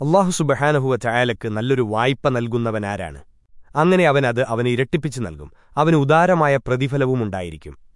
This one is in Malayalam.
അള്ളാഹു സുബഹാനഹുവ ചായാലക്ക് നല്ലൊരു വായ്പ നൽകുന്നവനാരാണ്. അങ്ങനെ അവൻ അത് അവന് ഇരട്ടിപ്പിച്ചു നൽകും. അവന് ഉദാരമായ പ്രതിഫലവുമുണ്ടായിരിക്കും.